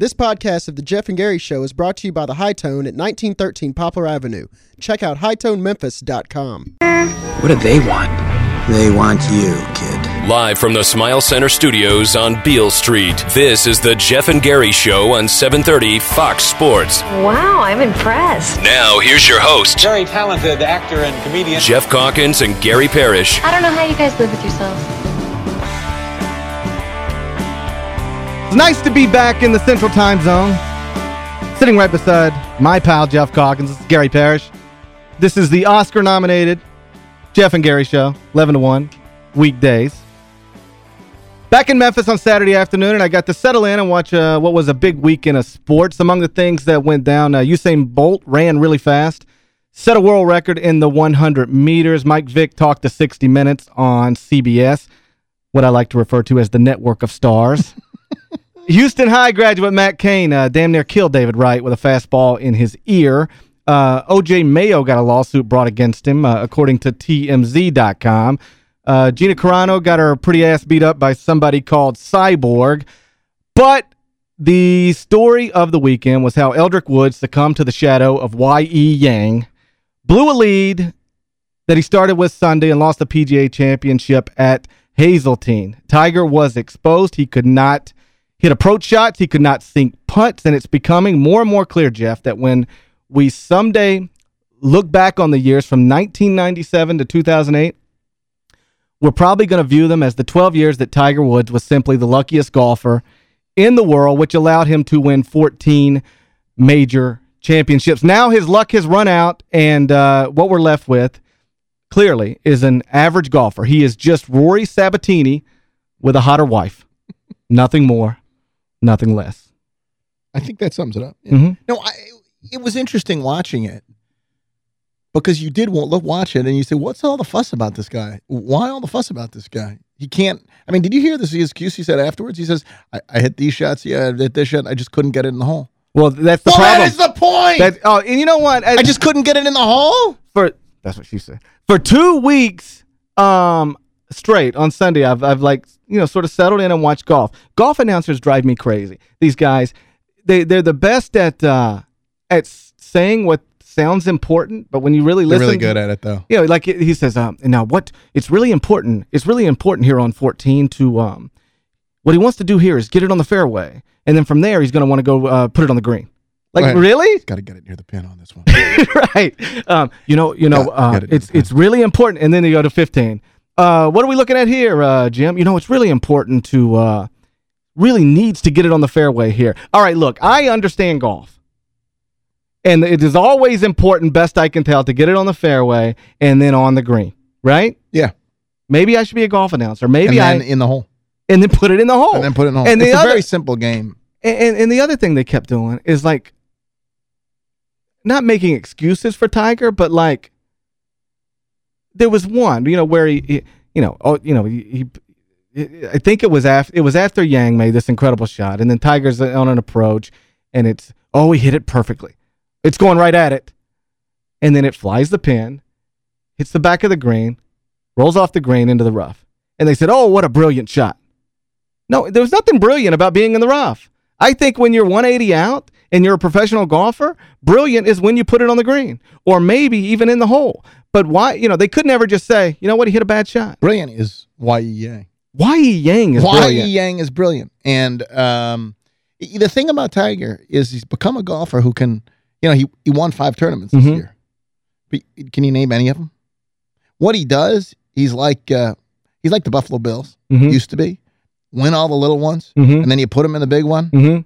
This podcast of The Geoff and Gary Show is brought to you by The Hi-Tone at 1913 Poplar Avenue. Check out hitonememphis.com. What do they want? They want you, kid. Live from the Smile Center studios on Beale Street, this is the Geoff and Gary Show on 730 Fox Sports. Wow, I'm impressed. Now, here's your host, Very talented actor and comedian. Geoff Calkins and Gary Parrish. I don't know how you guys live with yourselves. It's nice to be back in the Central Time Zone. Sitting right beside my pal, Geoff Calkins. This is Gary Parrish. This is the Oscar-nominated Geoff and Gary Show, 11 to 1, weekdays. Back in Memphis on Saturday afternoon, and I got to settle in and watch uh, what was a big weekend of sports. Among the things that went down, uh, Usain Bolt ran really fast, set a world record in the 100 meters. Mike Vick talked to 60 Minutes on CBS, what I like to refer to as the network of stars. Houston High graduate Matt Cain uh, damn near killed David Wright with a fastball in his ear. Uh, O.J. Mayo got a lawsuit brought against him, uh, according to TMZ.com. Uh, Gina Carano got her pretty ass beat up by somebody called Cyborg. But the story of the weekend was how Eldrick Woods succumbed to the shadow of Y.E. Yang, blew a lead that he started with Sunday and lost the PGA championship at Hazeltine. Tiger was exposed. He could not hit approach shots. He could not sink putts. And it's becoming more and more clear, Geoff, that when we someday look back on the years from 1997 to 2008, we're probably going to view them as the 12 years that Tiger Woods was simply the luckiest golfer in the world, which allowed him to win 14 major championships. Now his luck has run out, and uh, what we're left with, clearly, is an average golfer. He is just Rory Sabbatini with a hotter wife. nothing more, nothing less. I think that sums it up. Yeah. Mhm. No, I, it was interesting watching it because you did wa- watch it and you say, "What's all the fuss about this guy? Why all the fuss about this guy? He can't." I mean, did you hear this excuse he said afterwards? He says, "I, I hit these shots, yeah, I hit this shot, I just couldn't get it in the hole." Well, that's the well, problem. that is the point. That- oh, and you know what? I just couldn't get it in the hole. for that's what she said. For two weeks um straight on Sunday, I've I've like you know sort of settled in and watched golf. Golf announcers drive me crazy. These guys, they they're the best at uh at saying what sounds important, but when you really They're listen, really good at it, though. you know, like he says, um, now what? It's really important. It's really important here on 14 to um, what he wants to do here is get it on the fairway, and then from there he's going to want to go uh, put it on the green. Like Right. really? Got to get it near the pin on this one. right. Um, you know, you know, Got- uh, it. it's it's really important. And then you go to 15. Uh, what are we looking at here, uh, Jim? You know, it's really important to uh, really needs to get it on the fairway here. All right, look, I understand golf. And it is always important, best I can tell, to get it on the fairway and then on the green, right? Yeah. Maybe I should be a golf announcer. Maybe I then in the hole, and then put it in the hole. and then put it in the hole. And the it's a other- very simple game. And, and and the other thing they kept doing is like not making excuses for Tiger, but like there was one, you know, where he, he you know, oh, you know, he, he I think it was after it was after Yang made this incredible shot, and then Tiger's on an approach, and it's oh, he hit it perfectly. It's going right at it, and then it flies the pin, hits the back of the green, rolls off the green into the rough, and they said, oh, what a brilliant shot. No, there was nothing brilliant about being in the rough. I think when you're 180 out and you're a professional golfer, brilliant is when you put it on the green or maybe even in the hole. But why, you know, they could never just say, you know what, he hit a bad shot. Brilliant is Y.E. Yang. Y.E. Yang is Y.E. brilliant. Yang is brilliant. And um, the thing about Tiger is he's become a golfer who can, you know, he, he won five tournaments this Mhm. year. But can you name any of them? What he does, he's like uh, he's like the Buffalo Bills Mhm. used to be. Win all the little ones, Mhm. and then you put him in the big one, Mhm.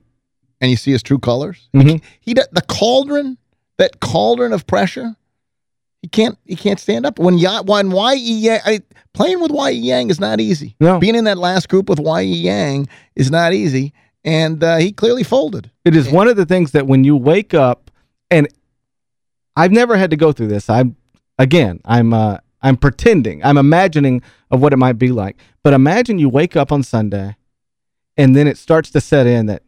and you see his true colors. Mhm. He d- the cauldron, that cauldron of pressure. He can't he can't stand up when y, when Y.E. Yang I, playing with Y.E. Yang is not easy. No. Being in that last group with Y.E. Yang is not easy, and uh, he clearly folded. It is one of the things that when you wake up, and I've never had to go through this. I'm again, I'm uh, I'm pretending, I'm imagining of what it might be like. But imagine you wake up on Sunday, and then it starts to set in that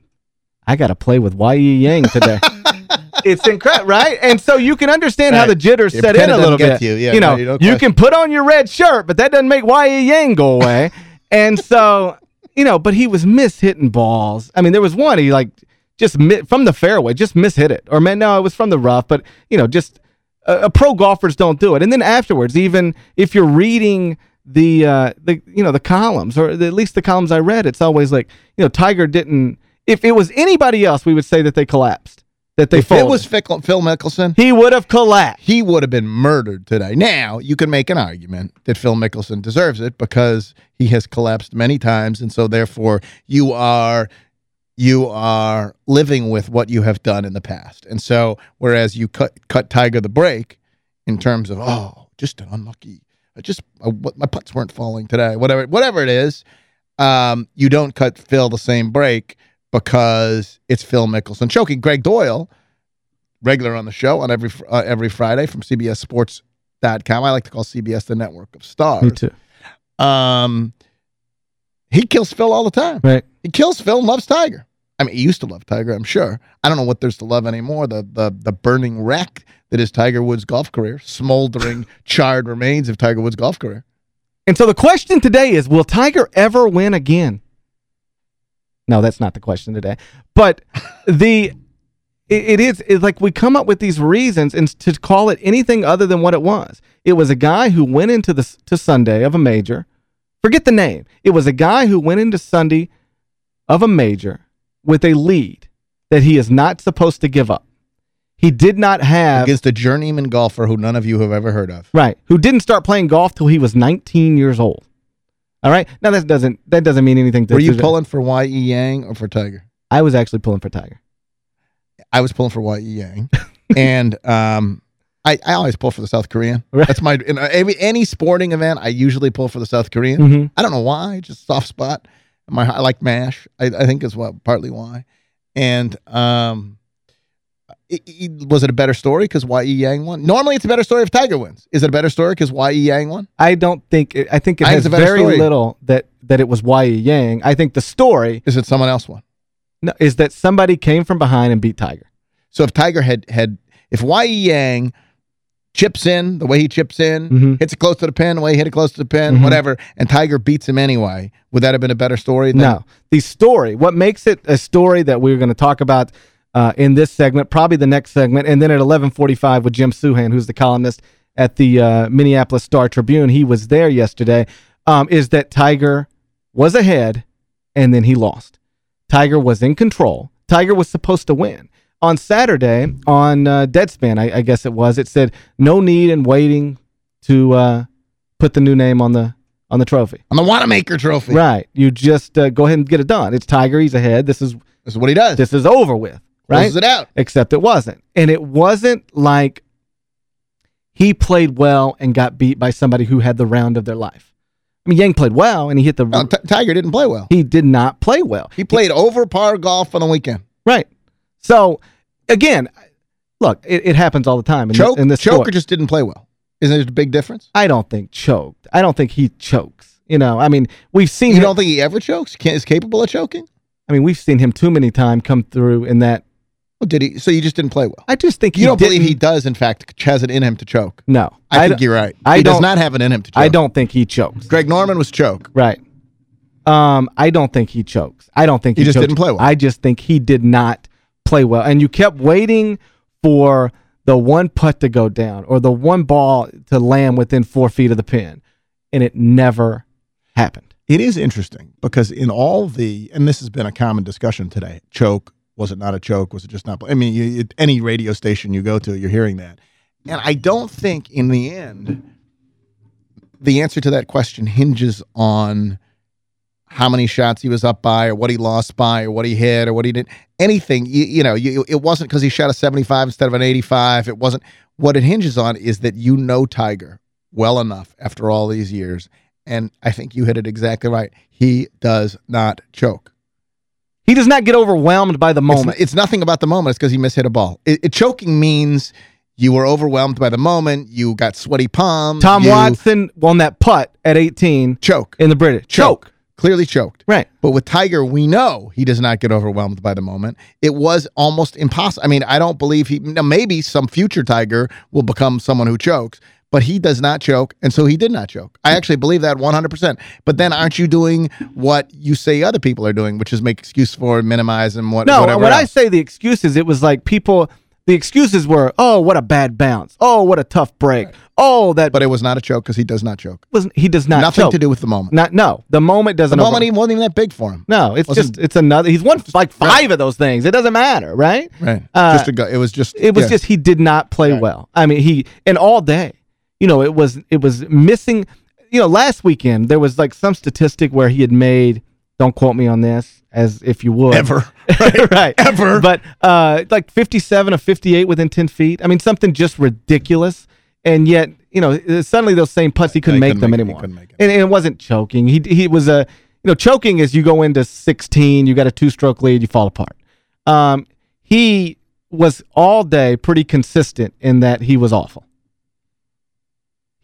I got to play with Y.E. Yang today. it's incredible, right? And so you can understand how the jitters Yeah, set in a little doesn't bit. get to you. Yeah, you know, no, you you can put on your red shirt, but that doesn't make Y.E. Yang go away. and so, you know, but he was miss hitting balls. I mean, there was one he like just mi from the fairway, just mishit it. Or, man, no, it was from the rough, but, you know, just uh, pro golfers don't do it. And then afterwards, even if you're reading the, uh, the you know, the columns, or the, at least the columns I read, it's always like, you know, Tiger didn't, if it was anybody else, we would say that they collapsed, that they if folded. it was Phil Phil Mickelson, he would have collapsed. he would have been murdered today. Now, you can make an argument that Phil Mickelson deserves it because he has collapsed many times, and so therefore you are you are living with what you have done in the past. And so whereas you cut cut Tiger the break in terms of oh, just an unlucky I just uh, what my putts weren't falling today, whatever whatever it is, um, you don't cut Phil the same break because it's Phil Mickelson choking. Gregg Doyel, regular on the show on every uh, every Friday from CBSSports.com. I like to call CBS the network of stars. Me too. Um, he kills Phil all the time. Right. He kills Phil and loves Tiger. I mean, he used to love Tiger, I'm sure. I don't know what there's to love anymore. The the the burning wreck that is Tiger Woods' golf career, smoldering, charred remains of Tiger Woods' golf career. And so the question today is, will Tiger ever win again? No, that's not the question today. But the it, it is it's like we come up with these reasons and to call it anything other than what it was. It was a guy who went into the to Sunday of a major. Forget the name. It was a guy who went into Sunday of a major with a lead that he is not supposed to give up. He did not have Against a journeyman golfer who none of you have ever heard of. Right. Who didn't start playing golf till he was 19 years old. All right. Now that doesn't that doesn't mean anything to Were you to- pulling for Y.E. Yang or for Tiger? I was actually pulling for Tiger. I was pulling for Y.E. Yang. and um, I, I always pull for the South Korean. Right. That's my in every, any sporting event. I usually pull for the South Korean. Mhm. I don't know why, just soft spot. My I like Mash. I, I think is what partly why. And um, it, it- was it a better story because Y.E. Yang won? Normally, it's a better story if Tiger wins. Is it a better story because Y.E. Yang won? I don't think it, I think it I think has it's very story. little that that it was Y.E. Yang. I think the story Is it someone else won? no, is that somebody came from behind and beat Tiger. So if Tiger had had if Y.E. Yang chips in the way he chips in, Mhm. hits it close to the pin, the way he hit it close to the pin, Mhm. whatever, and Tiger beats him anyway, would that have been a better story? Than, No. The story, what makes it a story that we're going to talk about uh, in this segment, probably the next segment, and then at 1145 with Jim Souhan, who's the columnist at the uh, Minneapolis Star Tribune, he was there yesterday, um, is that Tiger was ahead and then he lost. Tiger was in control. Tiger was supposed to win. On Saturday, on uh, Deadspin, I, I guess it was, it said, no need in waiting to uh, put the new name on the on the trophy. On the Wanamaker Trophy. Right. You just uh, go ahead and get it done. It's Tiger. He's ahead. This is This is what he does. this is over with. Right. Closes it out. Except it wasn't. And it wasn't like he played well and got beat by somebody who had the round of their life. I mean, Yang played well and he hit the T- Tiger didn't play well. he did not play well. He played over par golf on the weekend. Right. So again, look, it, it happens all the time in, Choke, this, Choker just didn't play well. Isn't there a big difference? I don't think choked. I don't think he chokes. You know, I mean, we've seen You him, don't think he ever chokes? Can, is capable of choking? I mean, we've seen him too many times come through in that Well, did he? So you just didn't play well. I just think You he don't believe he does, in fact, has it in him to choke? No. I, think you're right. I he does not have it in him to choke. I don't think he chokes. Greg Norman was choke. Right. Um, I don't think he chokes. I don't think He he, just chokes. didn't play well. I just think he did not play well. And you kept waiting for the one putt to go down or the one ball to land within four feet of the pin. And it never happened. It is interesting because in all the, and this has been a common discussion today, choke, was it not a choke? Was it just not? I mean, you, any radio station you go to, you're hearing that. And I don't think in the end, the answer to that question hinges on how many shots he was up by or what he lost by or what he hit or what he did. Anything, you, you know, you, it wasn't because he shot a 75 instead of an 85. It wasn't. What it hinges on is that you know Tiger well enough after all these years. And I think you hit it exactly right. He does not choke. He does not get overwhelmed by the moment. it's nothing about the moment. It's because he mishit a ball. It, it- choking means you were overwhelmed by the moment. You got sweaty palms. Tom Watson won that putt at 18 choke. in the British. Choke. Clearly choked. Right. But with Tiger, we know he does not get overwhelmed by the moment. It was almost impossible. I mean, I don't believe he. Now, maybe some future Tiger will become someone who chokes, but he does not choke, and so he did not choke. I actually believe that 100%. But then aren't you doing what you say other people are doing, which is make excuse for, minimize, and what, No, whatever when I say the excuses, it was like people, the excuses were, oh, what a bad bounce. Oh, what a tough break. Oh, that But it was not a choke because he does not choke. Wasn't he does not Nothing choke. to do with the moment. Not no. The moment doesn't The moment even wasn't even that big for him. No, it's Wasn't- just it's another he's won like five of those things. It doesn't matter, right? Right. Uh, just a go, it was just It was yeah. just he did not play well. I mean, he and all day, you know, it was it was missing. You know, last weekend there was like some statistic where he had made. Don't quote me on this, as if you would ever. right, Ever. But uh, like fifty-seven of fifty-eight within ten feet. I mean, something just ridiculous. And yet, you know, uh, suddenly those same putts he couldn't he make couldn't them make anymore. couldn't make. And, and it wasn't choking. He he was a you know choking is you go into sixteen, you got a two-stroke lead, you fall apart. Um, he was all day pretty consistent in that he was awful.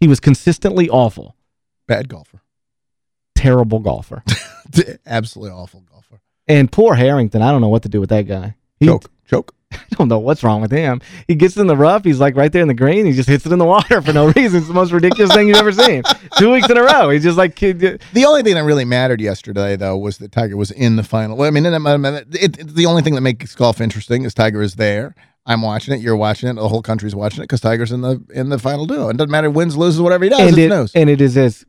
He was consistently awful. Bad golfer. Terrible golfer. Absolutely awful golfer. and poor Harrington, I don't know what to do with that guy. He, Choke. Choke. I don't know what's wrong with him. He gets in the rough. He's like right there in the green. He just hits it in the water for no reason. It's the most ridiculous thing you've ever seen. Two weeks in a row. He's just like, kid, The only thing that really mattered yesterday, though, was that Tiger was in the final. I mean, it, it, it- the only thing that makes golf interesting is Tiger is there. I'm watching it. You're watching it. The whole country's watching it because Tiger's in the in the final duo. It doesn't matter wins, loses, whatever he does. and it, news. and it is as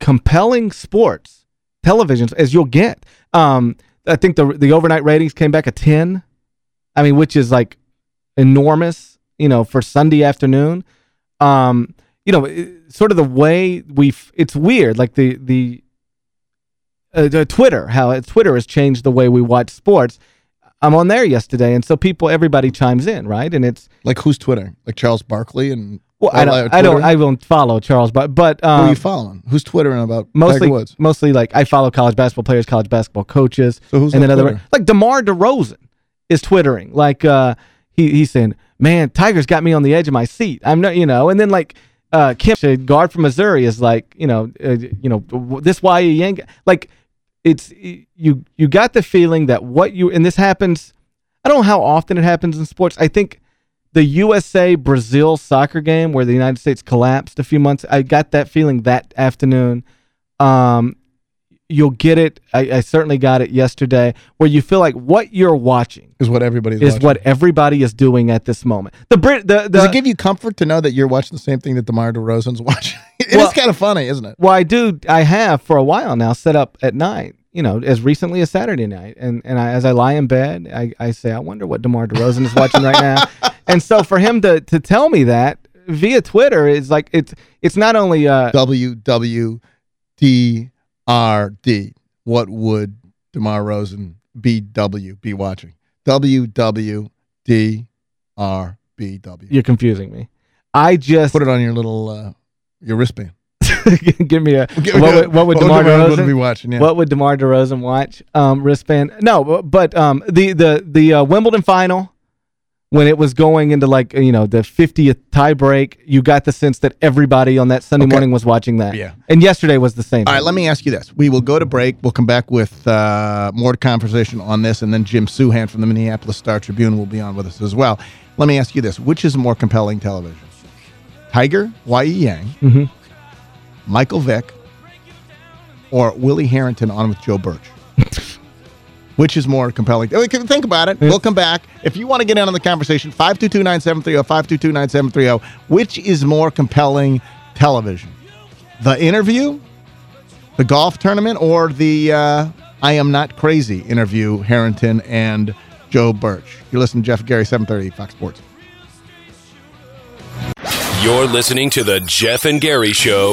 compelling sports televisions as you'll get. Um, I think the the overnight ratings came back a ten. I mean, which is like enormous, you know, for Sunday afternoon. Um, you know, it- sort of the way we it's weird, like the the uh, the Twitter, how Twitter has changed the way we watch sports. I'm on there yesterday, and so people, everybody chimes in, right? And it's like who's Twitter? Like Charles Barkley and well, I don't, I don't, I don't follow Charles, but but Who um, are you following? Who's twittering about mostly Tiger Woods? mostly like I follow college basketball players, college basketball coaches, So who's and on then other like DeMar DeRozan is twittering like uh he he's saying, "Man, Tiger's got me on the edge of my seat." I'm not, you know, and then like uh Kim, a guard from Missouri, is like, you know, uh, you know, this why you yank like it's you you got the feeling that what you and this happens. I don't know how often it happens in sports. I think the USA Brazil soccer game where the United States collapsed a few months. I got that feeling that afternoon. Um, you'll get it. I, I certainly got it yesterday, where you feel like what you're watching Is what everybody's is watching. what everybody is doing at this moment. The Brit, the, the Does it give you comfort to know that you're watching the same thing that DeMar DeRozan's watching? It is Well- kind of funny, isn't it? Well, I do. I have for a while now set up at night. You know, as recently as Saturday night, and and I, as I lie in bed, I, I say, I wonder what Demar Derozan is watching right now. And so for him to to tell me that via Twitter is like it's it's not only uh WWDRD. What would DeMar Rosen BW be watching? WWDRBW. you're confusing me. I just Put it on your little uh, your wristband. give me a Give- what would, what would Demar Derozan be watching? Yeah. What would DeMar DeRozan watch? Um, wristband? No, but um, the the the uh, Wimbledon final when it was going into like you know the 50th tie break, you got the sense that everybody on that Sunday Okay. morning was watching that. Yeah. And yesterday was the same. All right, let me ask you this. We will go to break. We'll come back with uh, more conversation on this, and then Jim Souhan from the Minneapolis Star Tribune will be on with us as well. Let me ask you this. Which is more compelling television? Tiger, Y.E. Yang, Mhm. Michael Vick, or Willie Herenton on with Joe Birch? Which is more compelling? Think about it. We'll come back. If you want to get in on the conversation, 522-9730, 522-9730. oh. Which is more compelling television? The interview, the golf tournament, or the uh, I Am Not Crazy interview, Herenton and Joe Birch? You're listening to Geoff and Gary, 730 Fox Sports. You're listening to the Geoff and Gary Show.